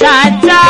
साचा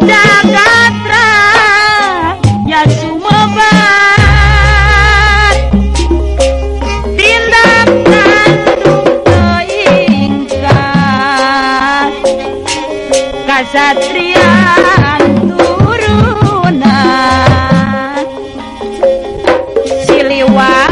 Datra Yasuma Dirataingka Kazarian Siliwang